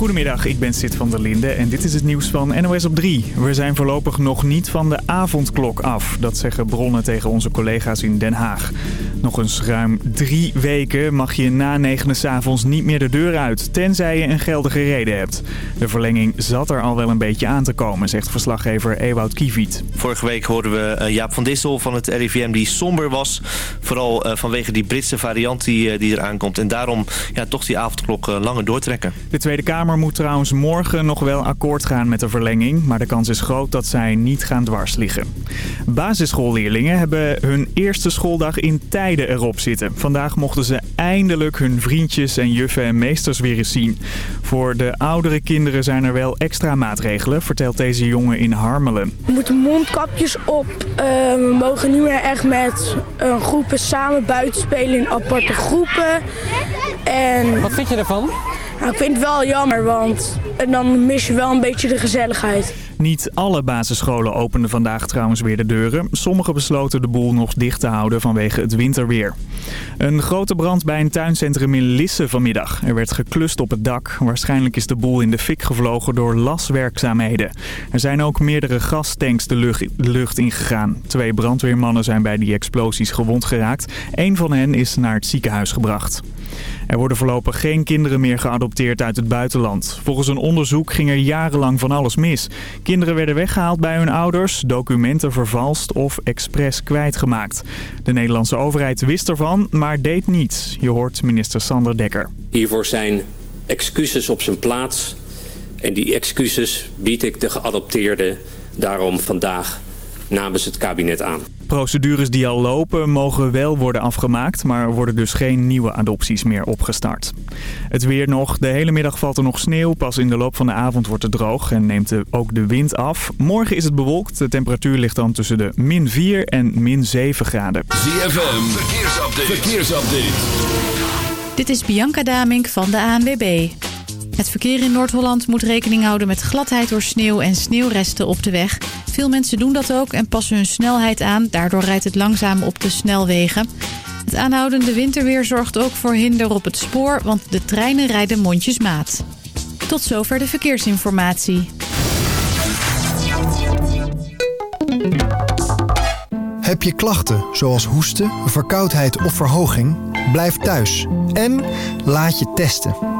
Goedemiddag, ik ben Sid van der Linde en dit is het nieuws van NOS op 3. We zijn voorlopig nog niet van de avondklok af. Dat zeggen bronnen tegen onze collega's in Den Haag. Nog eens ruim drie weken mag je na negenen s'avonds niet meer de deur uit, tenzij je een geldige reden hebt. De verlenging zat er al wel een beetje aan te komen, zegt verslaggever Ewout Kieviet. Vorige week hoorden we eh, Jaap van Dissel van het RIVM die somber was. Vooral eh, vanwege die Britse variant die, eh, die eraan komt. En daarom ja, toch die avondklok langer doortrekken. De Tweede Kamer moet trouwens morgen nog wel akkoord gaan met de verlenging. Maar de kans is groot dat zij niet gaan dwarsliggen. Basisschoolleerlingen hebben hun eerste schooldag in tijden erop zitten. Vandaag mochten ze eindelijk hun vriendjes en juffen en meesters weer eens zien. Voor de oudere kinderen zijn er wel extra maatregelen, vertelt deze jongen in Harmelen. We moeten mondkapjes op. Uh, we mogen niet meer echt met uh, groepen samen buiten spelen in aparte groepen. En... Wat vind je ervan? Ik vind het wel jammer, want dan mis je wel een beetje de gezelligheid. Niet alle basisscholen openden vandaag trouwens weer de deuren. Sommigen besloten de boel nog dicht te houden vanwege het winterweer. Een grote brand bij een tuincentrum in Lisse vanmiddag. Er werd geklust op het dak. Waarschijnlijk is de boel in de fik gevlogen door laswerkzaamheden. Er zijn ook meerdere gastanks de lucht, ingegaan. Twee brandweermannen zijn bij die explosies gewond geraakt. Eén van hen is naar het ziekenhuis gebracht. Er worden voorlopig geen kinderen meer geadopteerd uit het buitenland. Volgens een onderzoek ging er jarenlang van alles mis. Kinderen werden weggehaald bij hun ouders, documenten vervalst of expres kwijtgemaakt. De Nederlandse overheid wist ervan, maar deed niets. Je hoort minister Sander Dekker. Hiervoor zijn excuses op zijn plaats. En die excuses bied ik de geadopteerden daarom vandaag namens het kabinet aan. Procedures die al lopen mogen wel worden afgemaakt, maar er worden dus geen nieuwe adopties meer opgestart. Het weer nog. De hele middag valt er nog sneeuw. Pas in de loop van de avond wordt het droog en neemt ook de wind af. Morgen is het bewolkt. De temperatuur ligt dan tussen de min 4 en min 7 graden. ZFM, verkeersupdate. verkeersupdate. Dit is Bianca Damink van de ANWB. Het verkeer in Noord-Holland moet rekening houden met gladheid door sneeuw en sneeuwresten op de weg. Veel mensen doen dat ook en passen hun snelheid aan. Daardoor rijdt het langzaam op de snelwegen. Het aanhoudende winterweer zorgt ook voor hinder op het spoor, want de treinen rijden mondjesmaat. Tot zover de verkeersinformatie. Heb je klachten zoals hoesten, verkoudheid of verhoging? Blijf thuis en laat je testen.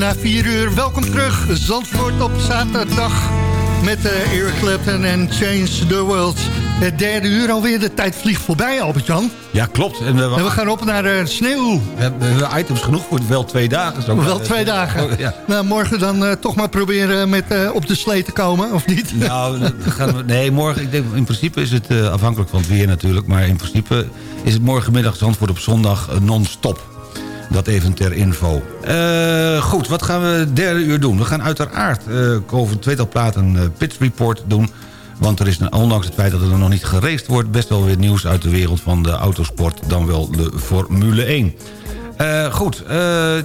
Na 4 uur, welkom terug. Zandvoort op zaterdag met uh, Eric Clapton en Change the World. Het derde uur alweer, de tijd vliegt voorbij, Albert-Jan. Ja, klopt. En we, en we gaan op naar uh, sneeuw. We hebben items genoeg voor wel twee dagen. Zo wel twee dagen. Oh, ja. Nou, morgen dan uh, toch maar proberen met op de slee te komen, of niet? Nou, gaan we, nee, morgen, ik denk, in principe is het afhankelijk van het weer natuurlijk... maar in principe is het morgenmiddag Zandvoort op zondag non-stop. Dat even ter info. Uh, goed, wat gaan we derde uur doen? We gaan uiteraard uh, over een tweetal platen uh, Pit Report doen. Want er is, ondanks het feit dat er nog niet gereest wordt... best wel weer nieuws uit de wereld van de autosport... dan wel de Formule 1. Uh, goed,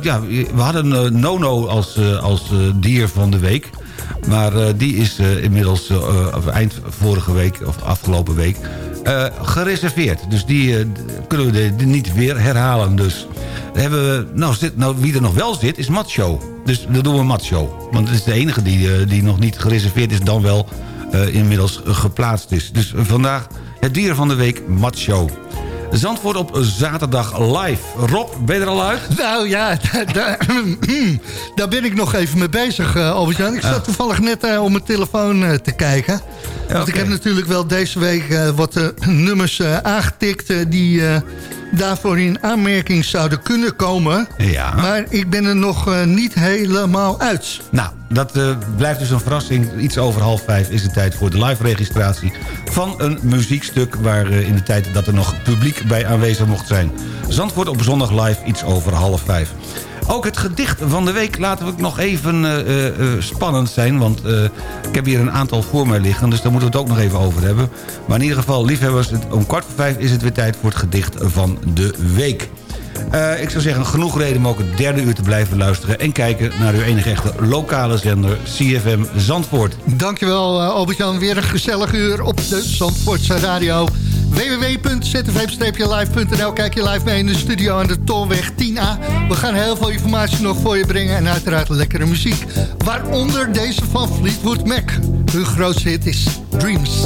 ja, we hadden Nono als, als dier van de week. Maar die is inmiddels eind vorige week, of afgelopen week... gereserveerd. Dus die kunnen we niet weer herhalen. Dus hebben we, nou, nou, wie er nog wel zit, is Macho. Dus dat doen we Macho. Want het is de enige die, uh, die nog niet gereserveerd is... dan wel uh, inmiddels geplaatst is. Dus vandaag het dier van de week, Macho. Zandvoort op zaterdag live. Rob, ben je er al uit? Nou ja, daar ben ik nog even mee bezig, uh, Albert-Jan. Ik zat toevallig net uh, op mijn telefoon uh, te kijken. Want ik heb natuurlijk wel deze week wat nummers aangetikt... die daarvoor in aanmerking zouden kunnen komen. Ja. Maar ik ben er nog uh, niet helemaal uit. Nou, dat uh, blijft dus een verrassing. Iets over half vijf is de tijd voor de live registratie van een muziekstuk... waar uh, in de tijd dat er nog publiek bij aanwezig mocht zijn. Zandvoort op zondag live iets over half vijf. Ook het gedicht van de week laten we nog even uh, uh, spannend zijn. Want ik heb hier een aantal voor mij liggen. Dus daar moeten we het ook nog even over hebben. Maar in ieder geval, liefhebbers, om kwart voor vijf is het weer tijd voor het gedicht van de week. Ik zou zeggen, genoeg reden om ook het derde uur te blijven luisteren... en kijken naar uw enige echte lokale zender CFM Zandvoort. Dankjewel Albert-Jan, weer een gezellig uur op de Zandvoortse radio www.zfm-live.nl Kijk je live mee in de studio aan de Tolweg 10A. We gaan heel veel informatie nog voor je brengen en uiteraard lekkere muziek. Waaronder deze van Fleetwood Mac. Hun grootste hit is Dreams.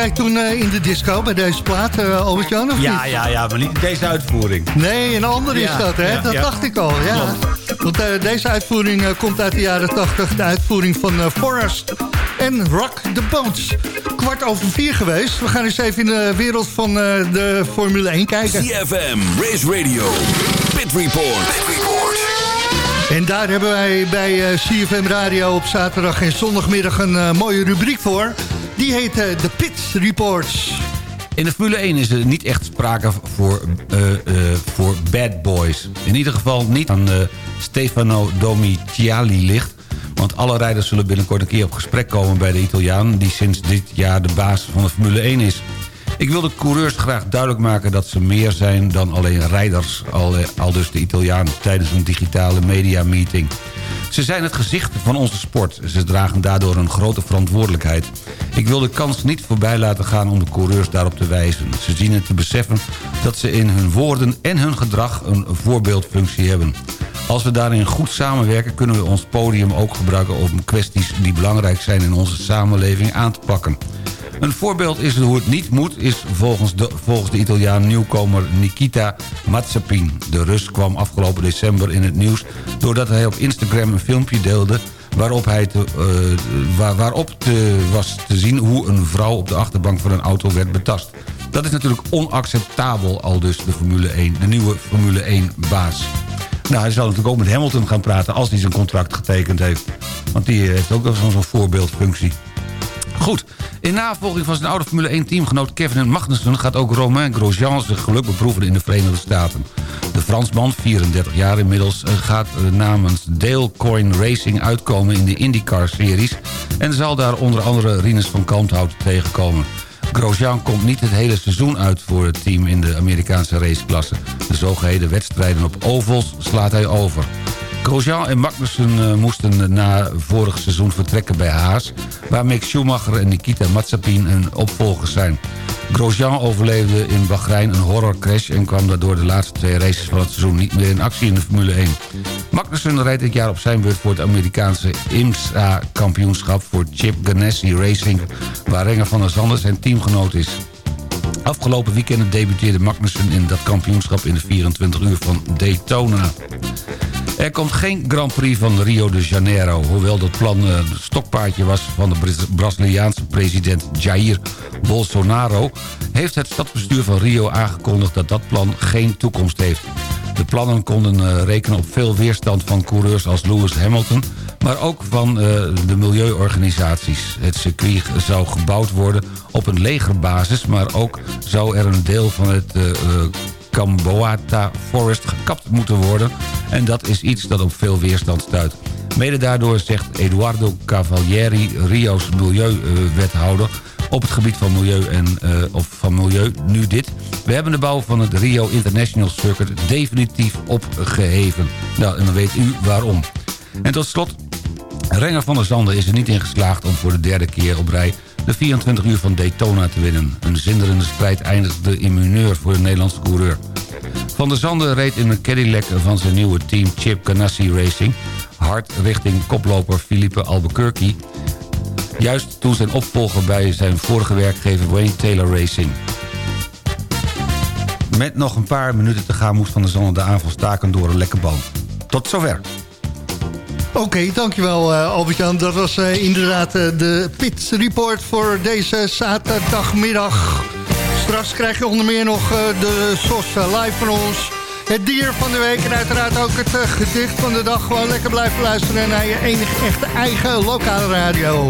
Jij toen in de disco bij deze plaat, uh, Albert-Jan, of ja, niet? Ja, ja, maar niet deze uitvoering. Nee, een andere is dat, hè? dat dacht ik al, ja. Want deze uitvoering komt uit de jaren 80. De uitvoering van Forrest en Rock the Boats. Kwart over vier geweest. We gaan eens even in de wereld van de Formule 1 kijken. CFM, Race Radio, Pit Report. Pit Report. En daar hebben wij bij CFM Radio op zaterdag en zondagmiddag een mooie rubriek voor. Die heet de Pit Reports. In de Formule 1 is er niet echt sprake voor, uh, uh, voor bad boys. In ieder geval niet aan Stefano Domiciali ligt. Want alle rijders zullen binnenkort een keer op gesprek komen bij de Italiaan... die sinds dit jaar de baas van de Formule 1 is. Ik wil de coureurs graag duidelijk maken dat ze meer zijn dan alleen rijders... al, al dus de Italiaan tijdens een digitale media meeting. Ze zijn het gezicht van onze sport. Ze dragen daardoor een grote verantwoordelijkheid. Ik wil de kans niet voorbij laten gaan om de coureurs daarop te wijzen. Ze zien het te beseffen dat ze in hun woorden en hun gedrag een voorbeeldfunctie hebben. Als we daarin goed samenwerken kunnen we ons podium ook gebruiken... om kwesties die belangrijk zijn in onze samenleving aan te pakken. Een voorbeeld is hoe het niet moet, is volgens de, volgens de Italiaan nieuwkomer Nikita Mazepin. De Rus kwam afgelopen december in het nieuws doordat hij op Instagram een filmpje deelde waarop, hij te, uh, waar, waarop te, was te zien hoe een vrouw op de achterbank van een auto werd betast. Dat is natuurlijk onacceptabel, al dus de, Formule 1, de nieuwe Formule 1-baas. Nou, hij zal natuurlijk ook met Hamilton gaan praten als hij zijn contract getekend heeft. Want die heeft ook wel zo'n voorbeeldfunctie. Goed, in navolging van zijn oude Formule 1-teamgenoot Kevin Magnussen... gaat ook Romain Grosjean zich geluk beproeven in de Verenigde Staten. De Fransman, 34 jaar inmiddels, gaat namens Dale Coin Racing uitkomen in de IndyCar-series... en zal daar onder andere Rinus van Kalmthout tegenkomen. Grosjean komt niet het hele seizoen uit voor het team in de Amerikaanse raceklasse. De zogeheten wedstrijden op ovals slaat hij over. Grosjean en Magnussen uh, moesten na vorig seizoen vertrekken bij Haas... waar Mick Schumacher en Nikita Mazepin een opvolgers zijn. Grosjean overleefde in Bahrein een horrorcrash... en kwam daardoor de laatste twee races van het seizoen niet meer in actie in de Formule 1. Magnussen rijdt dit jaar op zijn beurt voor het Amerikaanse IMSA-kampioenschap... voor Chip Ganassi Racing, waar Renger van der Zanden zijn teamgenoot is. Afgelopen weekend debuteerde Magnussen in dat kampioenschap in de 24 uur van Daytona. Er komt geen Grand Prix van Rio de Janeiro... hoewel dat plan een stokpaardje was van de Braziliaanse president Jair Bolsonaro... heeft het stadsbestuur van Rio aangekondigd dat dat plan geen toekomst heeft. De plannen konden rekenen op veel weerstand van coureurs als Lewis Hamilton... maar ook van de milieuorganisaties. Het circuit zou gebouwd worden op een legerbasis... maar ook zou er een deel van het Camboata Forest gekapt moeten worden... en dat is iets dat op veel weerstand stuit. Mede daardoor zegt Eduardo Cavalieri, Rio's milieuwethouder... op het gebied van milieu, en, of van milieu nu dit. We hebben de bouw van het Rio International Circuit definitief opgeheven. Nou, en dan weet u waarom. En tot slot, Renger van der Zanden is er niet in geslaagd... om voor de derde keer op rij de 24 uur van Daytona te winnen. Een zinderende strijd eindigde in mineur voor de Nederlandse coureur. Van der Zanden reed in een Cadillac van zijn nieuwe team Chip Ganassi Racing... hard richting koploper Philippe Albuquerque... juist toen zijn opvolger bij zijn vorige werkgever Wayne Taylor Racing. Met nog een paar minuten te gaan moest Van der Zanden de aanval staken door een lekke band. Tot zover. Oké, dankjewel uh, Albert-Jan. Dat was uh, inderdaad uh, de Pit Report voor deze zaterdagmiddag. Straks krijg je onder meer nog de SOS live van ons. Het dier van de week en uiteraard ook het gedicht van de dag. Gewoon lekker blijven luisteren naar je enige echte eigen lokale radio.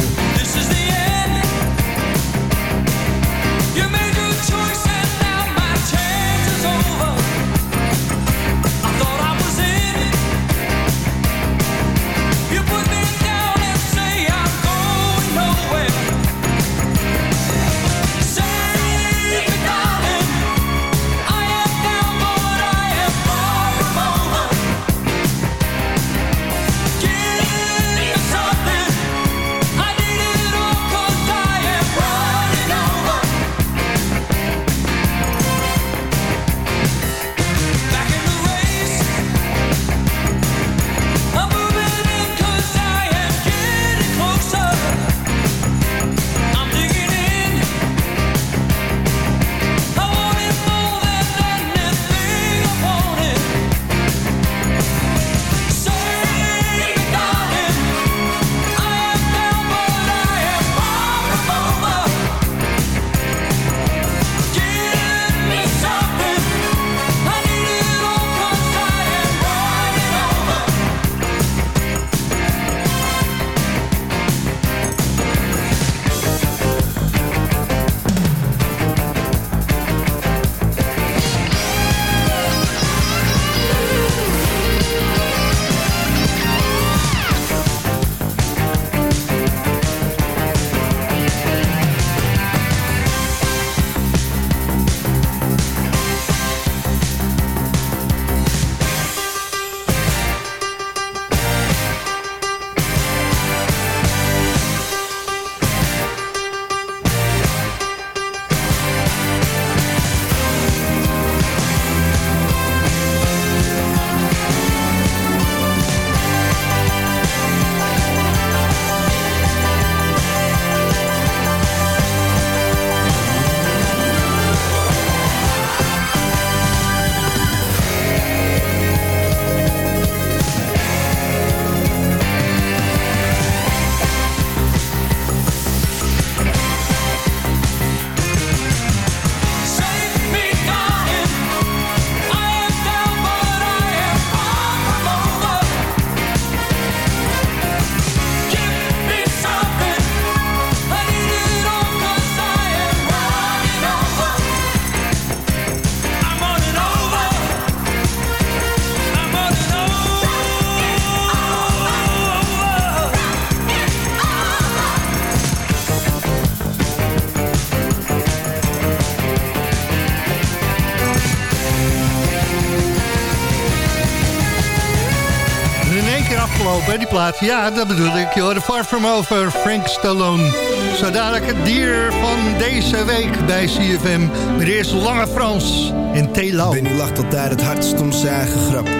Ja, dat bedoel ik. Je hoorde Far From Over, Frank Stallone. Zo dadelijk het dier van deze week bij CFM. Maar eerst Lange Frans in Telau. Benny lacht altijd het hardst om zijn grap.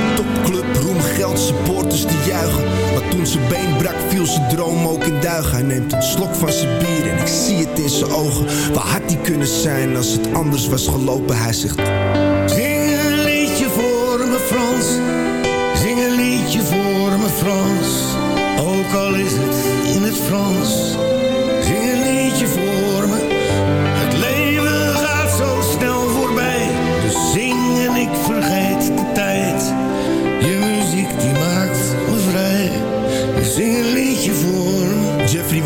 Geld, supporters die juichen. Maar toen zijn been brak viel zijn droom ook in duigen. Hij neemt een slok van zijn bier en ik zie het in zijn ogen. Waar had hij kunnen zijn als het anders was gelopen? Hij zegt... Zing een liedje voor me Frans. Zing een liedje voor me Frans. Ook al is het in het Frans.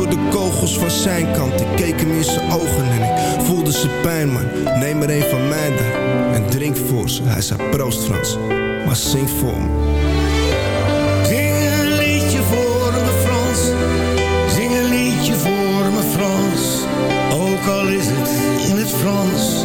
Door de kogels van zijn kant. Ik keek hem in zijn ogen en ik voelde zijn pijn, man. Neem er een van mij dan en drink voor ze. Hij zei proost Frans, maar zing voor me. Zing een liedje voor me Frans. Zing een liedje voor me Frans. Ook al is het in het Frans.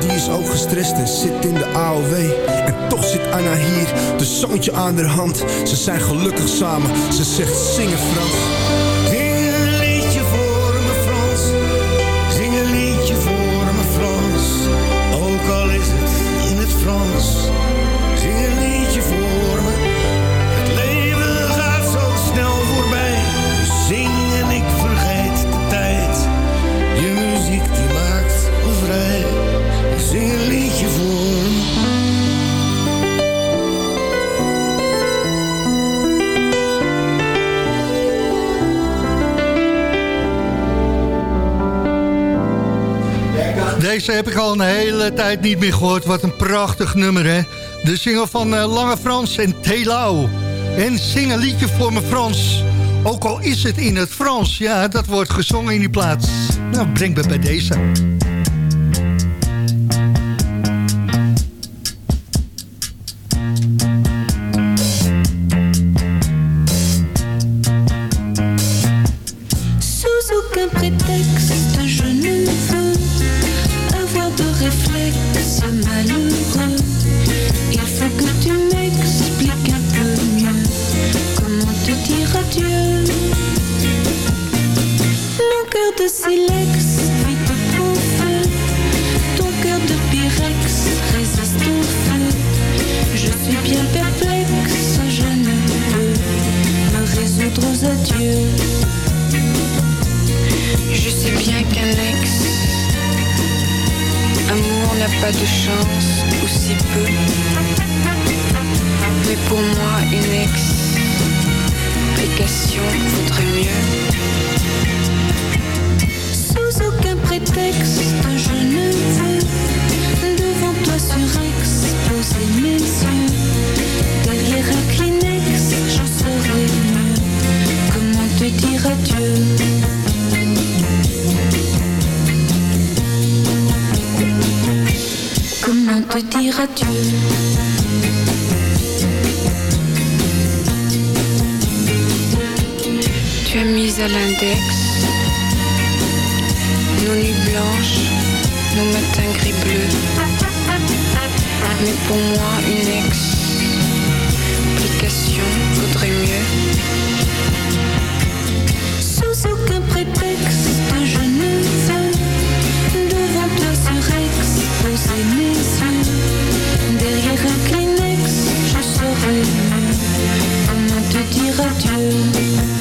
die is ook gestrest en zit in de AOW. En toch zit Anna hier, de zoontje aan haar hand. Ze zijn gelukkig samen, ze zegt zingen Frans. Deze heb ik al een hele tijd niet meer gehoord. Wat een prachtig nummer, hè? De single van eh, Lange Frans en Telau. En zing een liedje voor me Frans. Ook al is het in het Frans. Ja, dat wordt gezongen in die plaats. Nou, breng me bij deze. Mais pour moi, une explication vaudrait mieux. Sous aucun prétexte, je ne veux devant toi surexposer mes yeux. Derrière un Kleenex, je saurais mieux te dire adieu?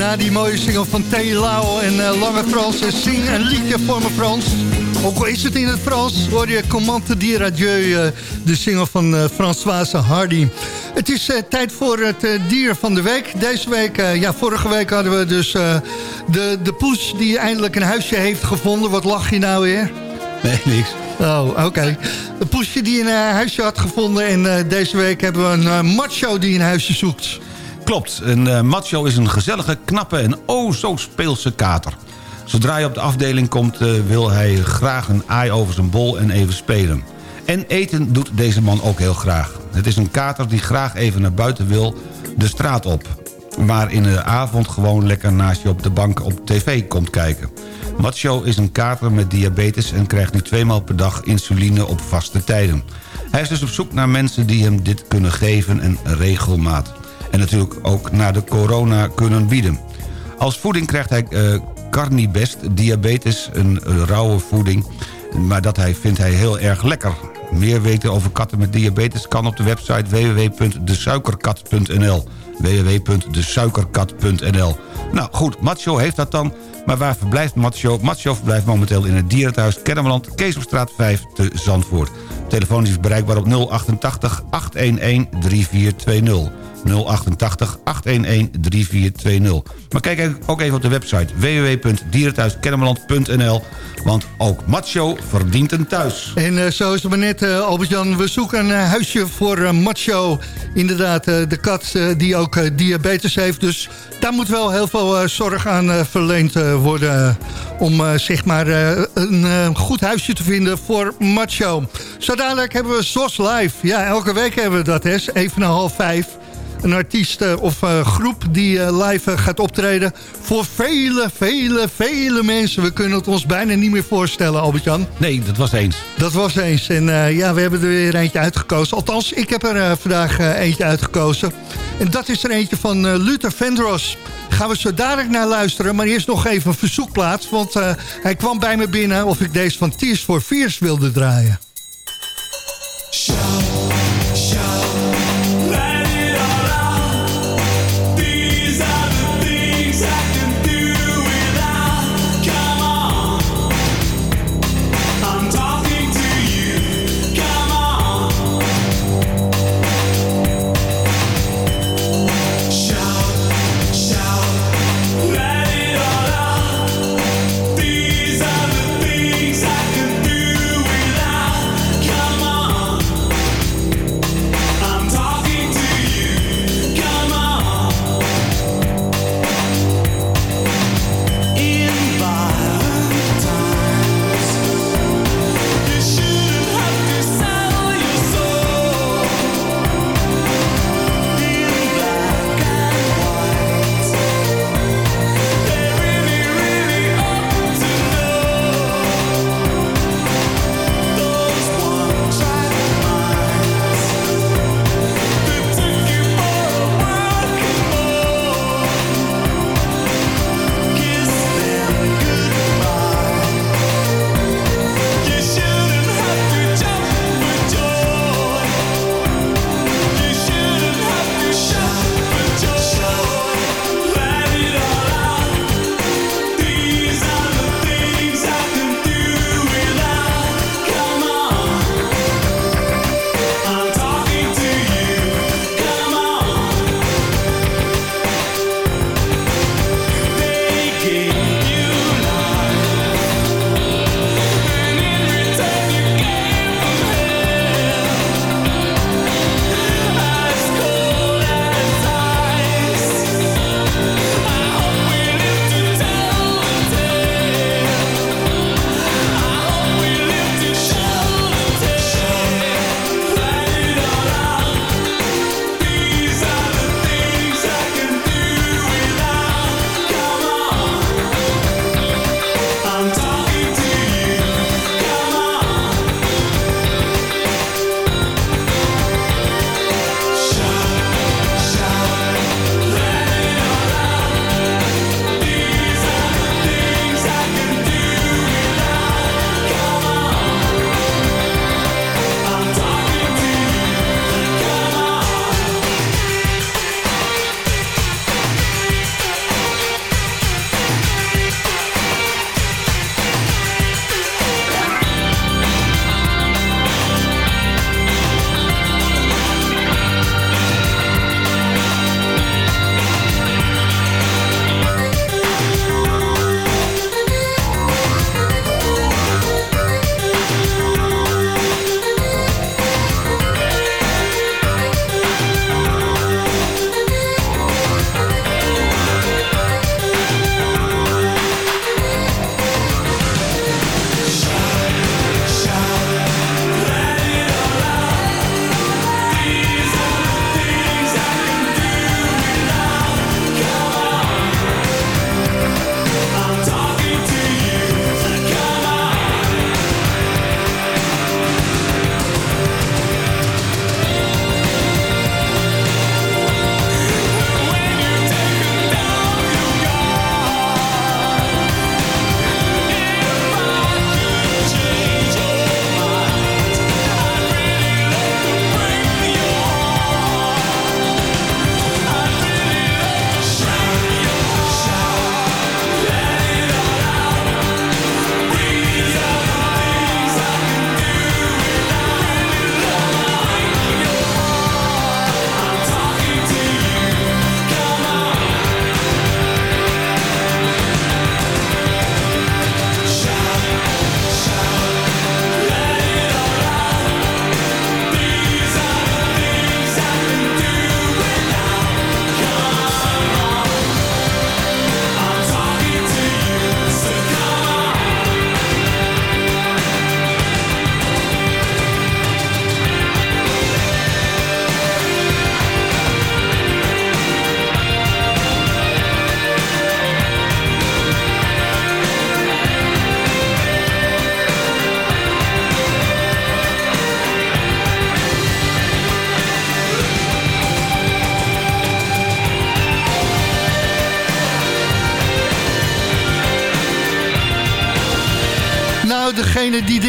Na die mooie single van T. Lau en eh, Lange Frans... en zing een liedje voor me Frans. Ook al is het in het Frans, hoor je Comment te dire adieu... eh, de single van eh, Françoise Hardy. Het is eh, tijd voor het eh, dier van de week. Deze week, eh, ja, vorige week hadden we dus eh, de, de poes... die eindelijk een huisje heeft gevonden. Wat lach je nou weer? Nee, niks. Oh, oké. Een poesje die een eh, huisje had gevonden... en eh, deze week hebben we een eh, macho die een huisje zoekt. Klopt, een eh, macho is een gezellige, knappe en oh zo speelse kater. Zodra hij op de afdeling komt eh, wil hij graag een aai over zijn bol en even spelen. En eten doet deze man ook heel graag. Het is een kater die graag even naar buiten wil, de straat op. Maar in de avond gewoon lekker naast je op de bank op tv komt kijken. Macho is een kater met diabetes en krijgt nu tweemaal per dag insuline op vaste tijden. Hij is dus op zoek naar mensen die hem dit kunnen geven en regelmaat. En natuurlijk ook naar de corona kunnen bieden. Als voeding krijgt hij eh, Carnibest, diabetes, een eh, rauwe voeding. Maar dat hij, vindt hij heel erg lekker. Meer weten over katten met diabetes kan op de website www.desuikerkat.nl www.desuikerkat.nl Nou goed, Macho heeft dat dan. Maar waar verblijft Macho? Macho verblijft momenteel in het dierenthuis Kennemerland... Keesopstraat 5 te Zandvoort. Telefoon is bereikbaar op 088 811 3420. 088 811 3420. Maar kijk ook even op de website www.dierenthuiskennemerland.nl Want ook Macho verdient een thuis. En eh, zo is het maar net, eh, Albert-Jan. We zoeken een eh, huisje voor Macho. Inderdaad, de kat die ook diabetes heeft. Dus daar moet wel heel veel zorg aan verleend worden... om zeg maar een goed huisje te vinden voor Macho. Zo dadelijk hebben we SOS Live. Ja, elke week hebben we dat, hè. Even na half vijf. Een artiest eh, of eh, groep die eh, live gaat optreden... voor vele, vele, vele mensen. We kunnen het ons bijna niet meer voorstellen, Albert-Jan. Nee, dat was eens. Dat was eens. En eh, ja, we hebben er weer eentje uitgekozen. Althans, ik heb er vandaag eentje uitgekozen. En dat is er eentje van eh, Luther Vandross. Gaan we zo dadelijk naar luisteren. Maar eerst nog even een verzoekplaats. Want eh, hij kwam bij me binnen of ik deze van Tears for Fears wilde draaien.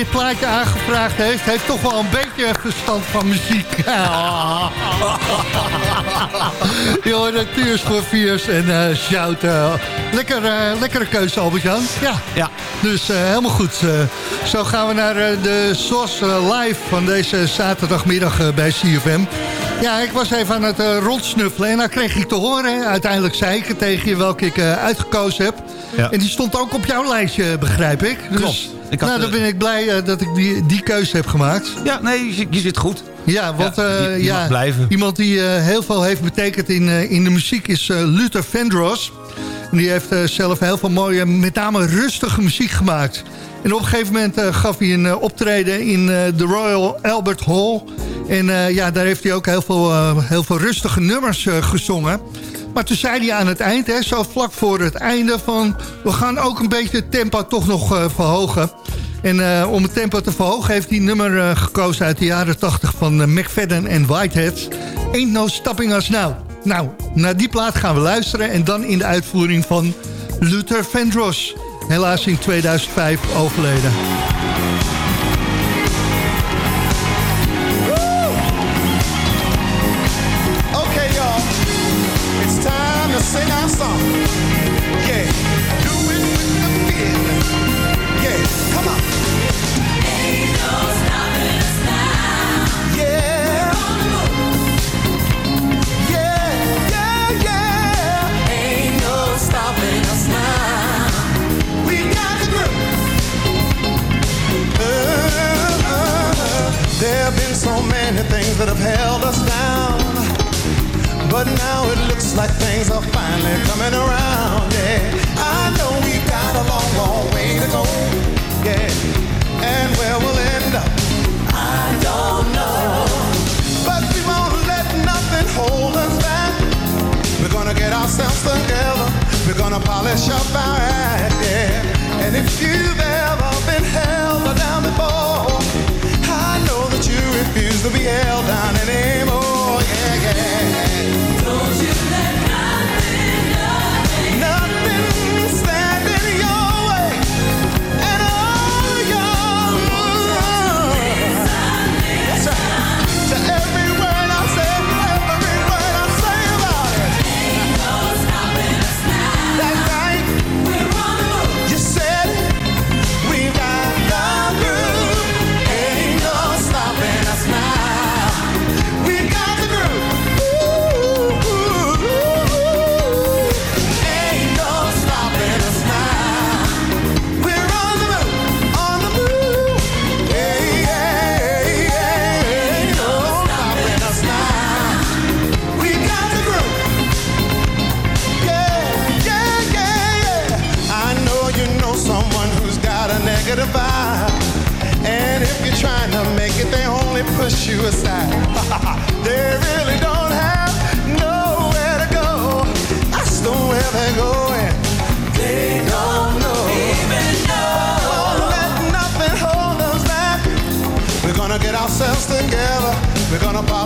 Dit plaatje aangevraagd heeft... heeft toch wel een beetje verstand van muziek. Hoort het Tears en uh, Shout. Uh, lekker, uh, lekkere keuze, Albert-Jan. Ja. ja. Dus helemaal goed. zo gaan we naar de SOS live van deze zaterdagmiddag bij CFM. Ja, ik was even aan het rondsnuffelen en dan kreeg ik te horen... uiteindelijk zei ik tegen je welke ik uitgekozen heb... Ja. En die stond ook op jouw lijstje, begrijp ik. Dus, Klopt. Ik had, nou, dan ben ik blij uh, dat ik die, die keuze heb gemaakt. Ja, nee, je, je zit goed. Ja, want ja, die, die ja, blijven. iemand die heel veel heeft betekend in, in de muziek is Luther Vandross. En die heeft zelf heel veel mooie, met name rustige muziek gemaakt. En op een gegeven moment gaf hij een optreden in de Royal Albert Hall. En ja, daar heeft hij ook heel veel, heel veel rustige nummers gezongen. Maar toen zei hij aan het eind, hè, zo vlak voor het einde... van we gaan ook een beetje het tempo toch nog verhogen. En uh, om het tempo te verhogen heeft hij nummer uh, gekozen... uit de jaren 80 van McFadden en Whitehead. Ain't no stopping us now. Nou, naar die plaat gaan we luisteren... en dan in de uitvoering van Luther Vandross. Helaas in 2005 overleden.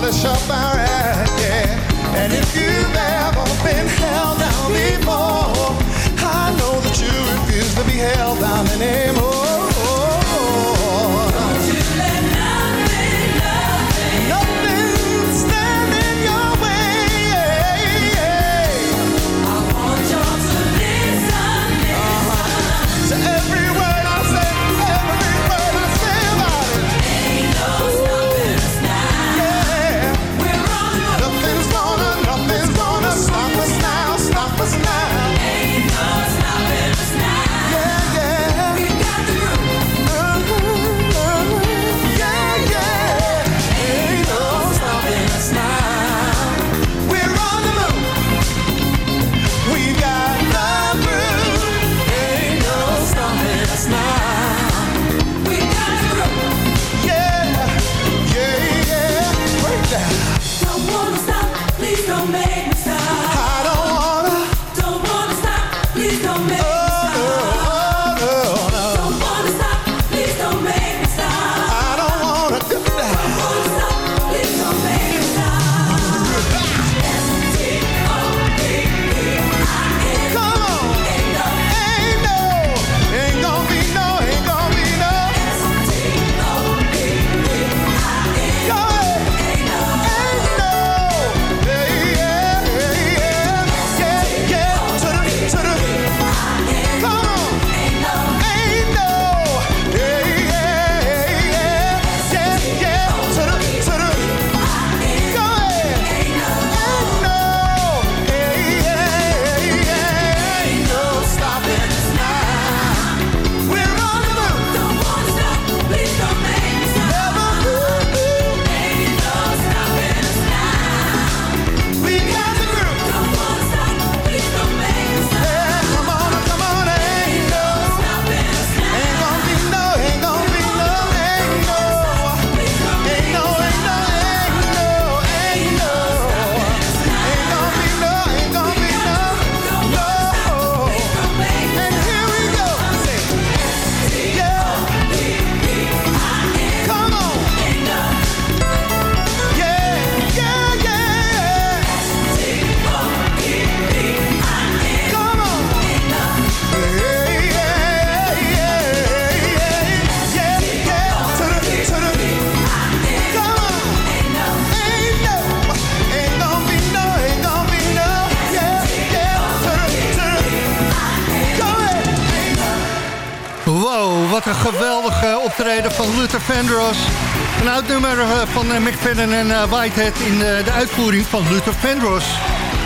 Polish up our act, yeah. And if you've ever been held down before, I know that you refuse to be held down anymore. McFadden en eh, Whitehead in de, de uitvoering van Luther Vandross.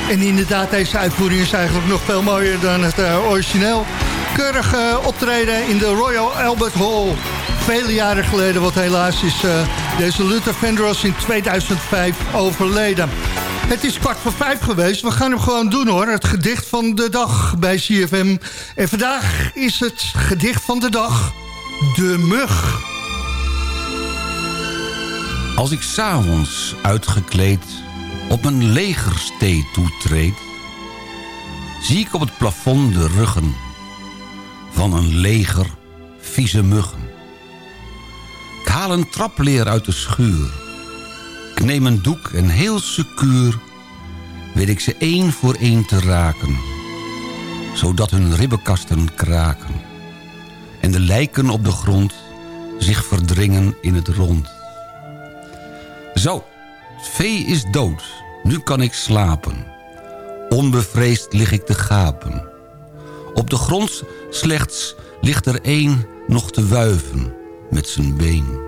En inderdaad, deze uitvoering is eigenlijk nog veel mooier dan het eh, origineel. Keurig eh, optreden in de Royal Albert Hall. Vele jaren geleden, want helaas is eh, deze Luther Vandross in 2005 overleden. Het is kwart voor vijf geweest. We gaan hem gewoon doen hoor. Het gedicht van de dag bij CFM. En vandaag is het gedicht van de dag... De Mug. Als ik s'avonds uitgekleed op een legerstee toetreed... zie ik op het plafond de ruggen van een leger vieze muggen. Ik haal een trapleer uit de schuur. Ik neem een doek en heel secuur weet ik ze één voor één te raken... zodat hun ribbenkasten kraken... en de lijken op de grond zich verdringen in het rond. Zo, het vee is dood, nu kan ik slapen. Onbevreesd lig ik te gapen. Op de grond slechts ligt er één nog te wuiven met zijn been.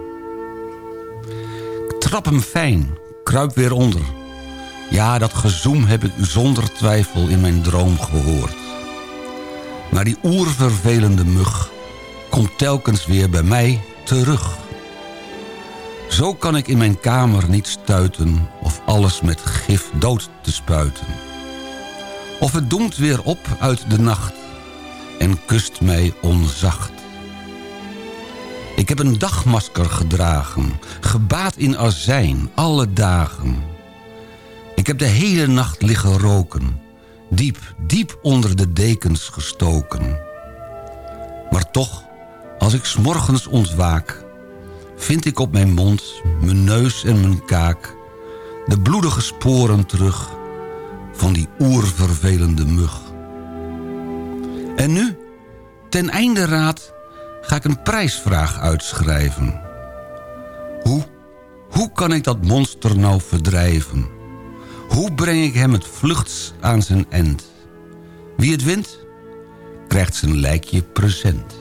Ik trap hem fijn, kruip weer onder. Ja, dat gezoem heb ik zonder twijfel in mijn droom gehoord. Maar die oervervelende mug komt telkens weer bij mij terug. Zo kan ik in mijn kamer niet stuiten... of alles met gif dood te spuiten. Of het doemt weer op uit de nacht... en kust mij onzacht. Ik heb een dagmasker gedragen... gebaat in azijn, alle dagen. Ik heb de hele nacht liggen roken... diep, diep onder de dekens gestoken. Maar toch, als ik 's morgens ontwaak vind ik op mijn mond, mijn neus en mijn kaak... de bloedige sporen terug van die oervervelende mug. En nu, ten einde raad, ga ik een prijsvraag uitschrijven. Hoe, hoe kan ik dat monster nou verdrijven? Hoe breng ik hem het vluchts aan zijn end? Wie het wint, krijgt zijn lijkje present.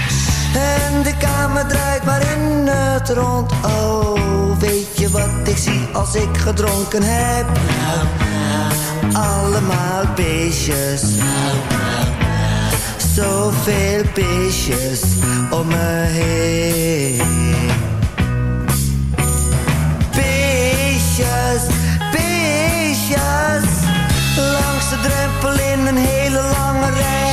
En de kamer draait maar in het rond. Oh, weet je wat ik zie als ik gedronken heb? Allemaal beestjes. Zoveel beestjes om me heen. Beestjes, beestjes. Langs de drempel in een hele lange rij.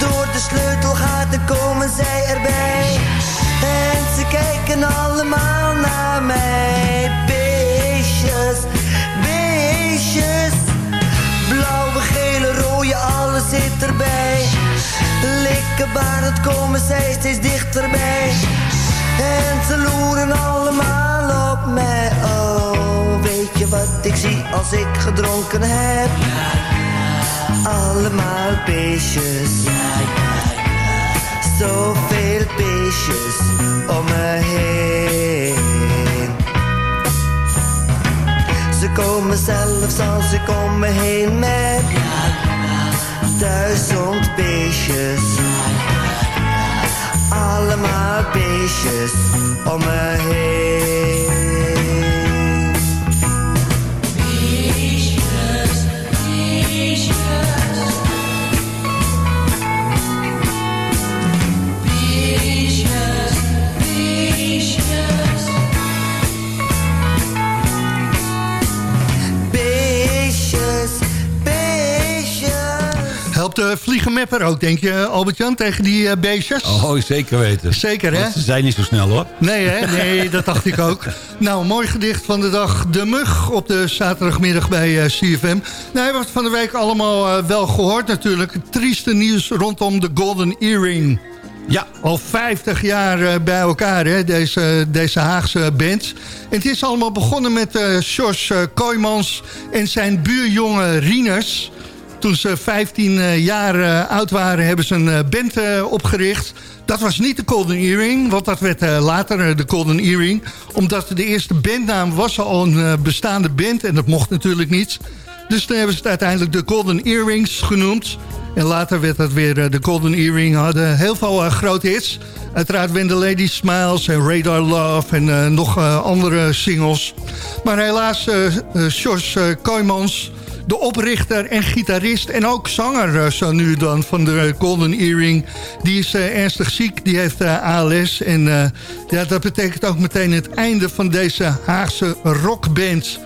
Door de sleutelgaten komen zij erbij. En ze kijken allemaal naar mij. Beestjes, beestjes. Blauwe, gele, rode, alles zit erbij. Likkenbarend komen zij steeds dichterbij. En ze loeren allemaal op mij. Oh, weet je wat ik zie als ik gedronken heb? Allemaal beestjes. Zoveel beestjes om me heen. Ze komen zelfs als ik om me heen met duizend beestjes. Allemaal beestjes om me heen. Vliegen mepper ook, denk je, Albert-Jan, tegen die eh, beestjes? Oh, zeker weten. Zeker, hè? Want Ze zijn niet zo snel, hoor. Nee, hè? Nee, dat dacht ik ook. Nou, mooi gedicht van de dag. De mug op de zaterdagmiddag bij eh, CFM. Nou, hebben we het van de week allemaal wel gehoord natuurlijk. Het trieste nieuws rondom de Golden Earring. Ja. Al 50 jaar bij elkaar, hè, deze, deze Haagse band. En het is allemaal begonnen met eh, Kooijmans en zijn buurjongen Rieners. Toen ze 15 eh, jaar eh, oud waren, hebben ze een eh, band opgericht. Dat was niet de Golden Earring, want dat werd later de Golden Earring. Omdat de eerste bandnaam was al een bestaande band en dat mocht natuurlijk niet. Dus toen hebben ze het uiteindelijk de Golden Earrings genoemd. En later werd dat weer de Golden Earring. Hadden heel veel grote hits. Uiteraard When the Lady Smiles en Radar Love en nog andere singles. Maar helaas, Sjors Kooijmans, de oprichter en gitarist... en ook zanger eh, zo nu dan van de Golden Earring... die is eh, ernstig ziek, die heeft eh, ALS. En ja, dat betekent ook meteen het einde van deze Haagse rockband...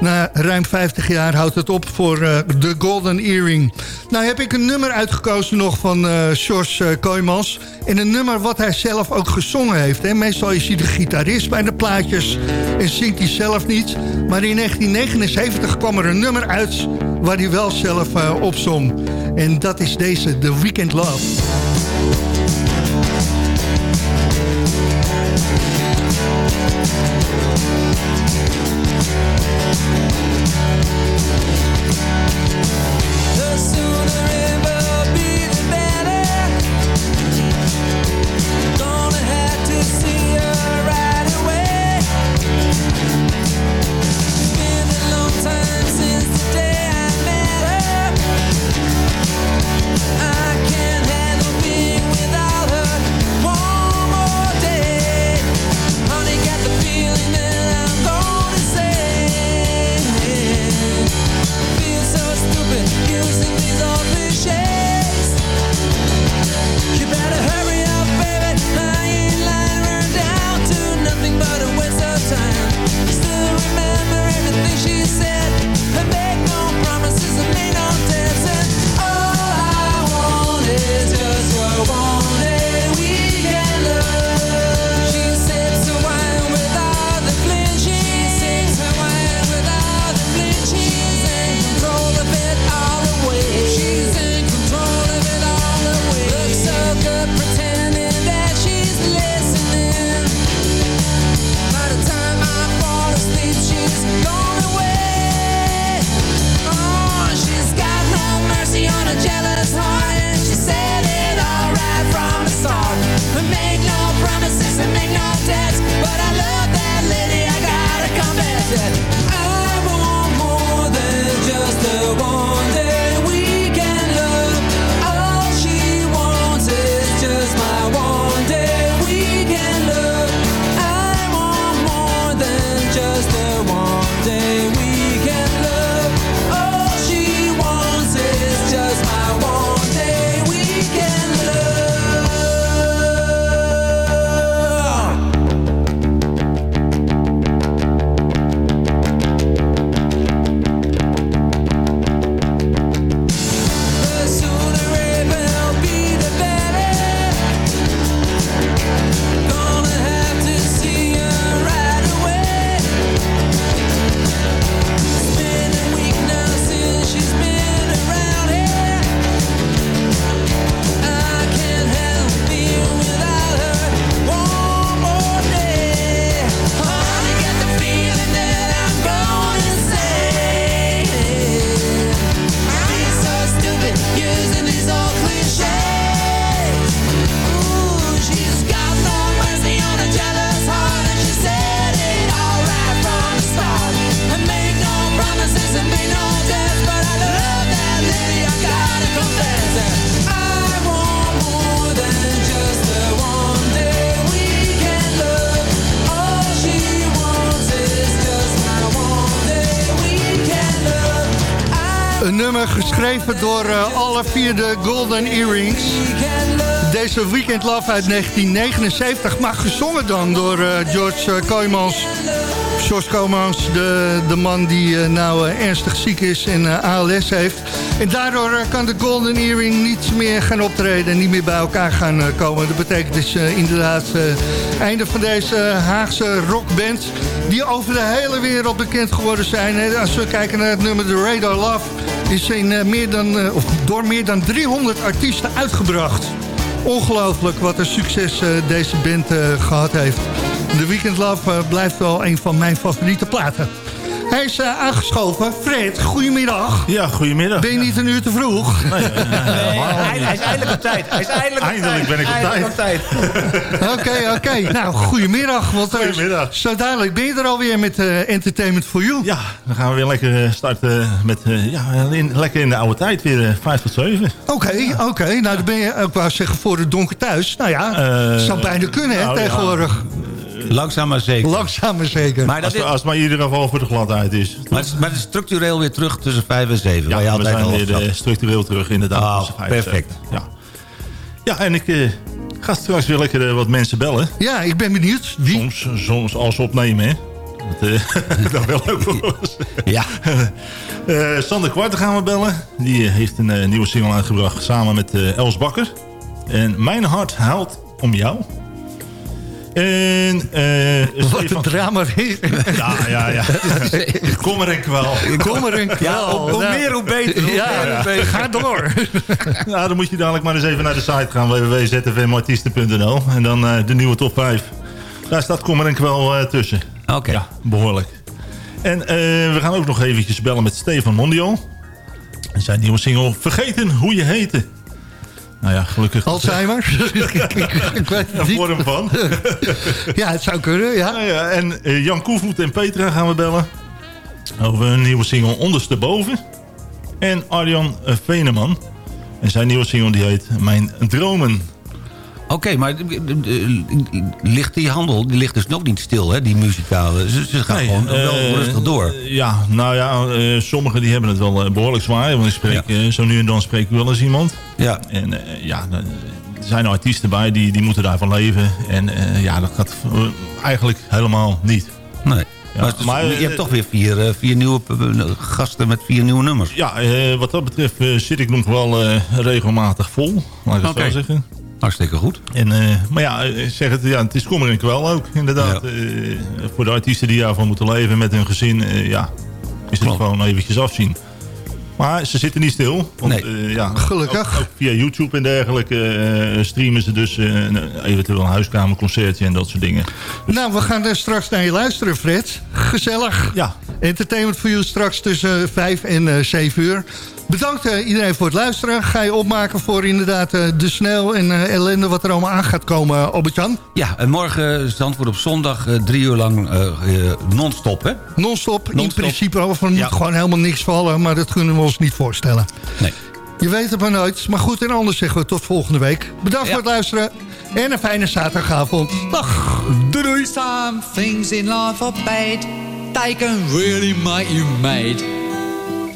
Na ruim 50 jaar houdt het op voor eh, de Golden Earring. Nou heb ik een nummer uitgekozen nog van Sjors eh, Kooijmans. En een nummer wat hij zelf ook gezongen heeft. Hè. Meestal is hij de gitarist bij de plaatjes en zingt hij zelf niet. Maar in 1979 kwam er een nummer uit waar hij wel zelf eh, opzong. En dat is deze, The Weekend Love. Door eh, alle vier de Golden Earrings. Deze Weekend Love uit 1979, maar gezongen dan door eh, George uh, Kooijmans. George Kooijmans, de, de man die eh, nou eh, ernstig ziek is en eh, ALS heeft. En daardoor kan de Golden Earring niet meer gaan optreden en niet meer bij elkaar gaan komen. Dat betekent dus inderdaad einde van deze Haagse rockband... die over de hele wereld bekend geworden zijn. Als we kijken naar het nummer The Radar Love... is in, meer dan, of door meer dan 300 artiesten uitgebracht. Ongelooflijk wat een succes deze band eh, gehad heeft. The Weekend Love eh, blijft wel een van mijn favoriete platen. Hij is eh, aangeschoven. Fred, goedemiddag. Ja, goedemiddag. Ben je niet een uur te vroeg? Nee, hij, hij is eindelijk op tijd. Hij is eindelijk, Eindelijk ben ik op tijd. Oké, oké. Nou, goedemiddag. Want, eh, Goedemiddag. Zo dadelijk ben je er alweer met eh, Entertainment for You. Ja, dan gaan we weer lekker starten met, eh, ja, in, lekker in de oude tijd, weer 5 tot 7. Oké, oké. Nou, dan ben je, ik wou zeggen, voor het donker thuis. Nou ja, zou bijna kunnen, hè, nou ja. Langzaam maar zeker. Langzaam maar zeker. Maar, dat Als, is, als het maar in ieder geval voor de gladheid is. maar, maar het is structureel weer terug tussen 5 en 7. Ja, waar je we altijd zijn weer eh, structureel terug inderdaad. Tussen vijf en perfect. Ja. ja, en ik eh, ga straks weer lekker eh, wat mensen bellen. Ja, ik ben benieuwd. Wie? Soms, soms als ze opnemen, hè. Dat, eh, dat wel ook ons. Ja. Eh, Sander Kwarten gaan we bellen. Die heeft een eh, nieuwe single uitgebracht samen met eh, Els Bakker. En Mijn hart huilt om jou. En eh Wat een drama. Ja, ja, ja. Kom er en kwel. Kom er een kwel. Ja, hoe, hoe Nou, meer, hoe beter. Hoe Ja, meer, hoe ja. beter. ga door. Nou, dan moet je dadelijk maar eens even naar de site gaan. www.zfmartiesten.nl En dan eh, de nieuwe top 5. Daar staat Kom er en kwel eh, tussen. Oké. Ja, behoorlijk. En we gaan ook nog eventjes bellen met Stefan Mondial. En zijn nieuwe single Vergeten hoe je heette. Nou ja, gelukkig. Alzheimer? ik, weet het niet. vorm van. Ja, het zou kunnen, ja. Nou ja, en eh, Jan Koevoet en Petra gaan we bellen. Over een nieuwe single Ondersteboven. En Arjan eh, Veneman. En zijn nieuwe single die heet Mijn Dromen. Oké, maar eh, eh, ligt die handel, die ligt dus nog niet stil, hè, die muzikale. Ze, ze gaan gewoon wel eh, rustig door. Ja, nou ja, eh, sommigen die hebben het wel eh, behoorlijk zwaar. Want ik spreek, zo nu en dan spreek ik wel eens iemand. Ja. En ja, er zijn artiesten bij die, die moeten daarvan leven. En ja, dat gaat eigenlijk helemaal niet. Nee. Ja, maar je hebt toch weer vier, vier nieuwe gasten met vier nieuwe nummers. Ja, wat dat betreft zit ik nog wel regelmatig vol. Laat ik het Oké. zo zeggen. Hartstikke goed. En, eh, maar ja, eh, zeg het, ja, het is kommer en kwel ook, inderdaad. Eh, voor de artiesten die daarvan moeten leven met hun gezin, eh, ja, is het gewoon eventjes afzien. Maar ze zitten niet stil. Want, eh, ja, Gelukkig. Ook, ook via YouTube en dergelijke eh, streamen ze dus eh, een- eventueel een huiskamerconcertje en dat soort dingen. Nou, we gaan er straks naar je luisteren, Fred. Gezellig. Ja. Entertainment voor you straks tussen 5 en eh 7 uur. Bedankt eh, iedereen voor het luisteren. Ga je opmaken voor inderdaad eh, de snel en eh, ellende wat er allemaal aan gaat komen, Albert-Jan? Ja, en morgen Zandvoort op zondag drie uur lang non-stop, hè? Non-stop, in principe. Of er Ja. moet gewoon helemaal niks vallen, maar dat kunnen we ons niet voorstellen. Nee. Je weet het maar nooit. Maar goed, en anders zeggen we tot volgende week. Bedankt voor het luisteren en een fijne zaterdagavond. Dag. Doei doei. Some things in life are bad. They can really make you mad.